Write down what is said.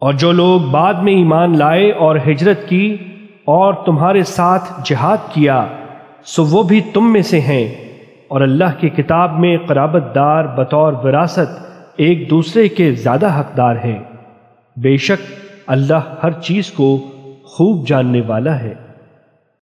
اور جو لوگ بعد میں ایمان لائے اور ہجرت کی اور تمہارے ساتھ جہاد کیا، سو وہ بھی تم میں سے ہیں۔ اور اللہ کی کتاب میں قرابت دار بطور وراثت ایک دوسرے کے زیادہ حقدار ہیں۔ بے شک اللہ ہر چیز کو خوب جاننے والا ہے۔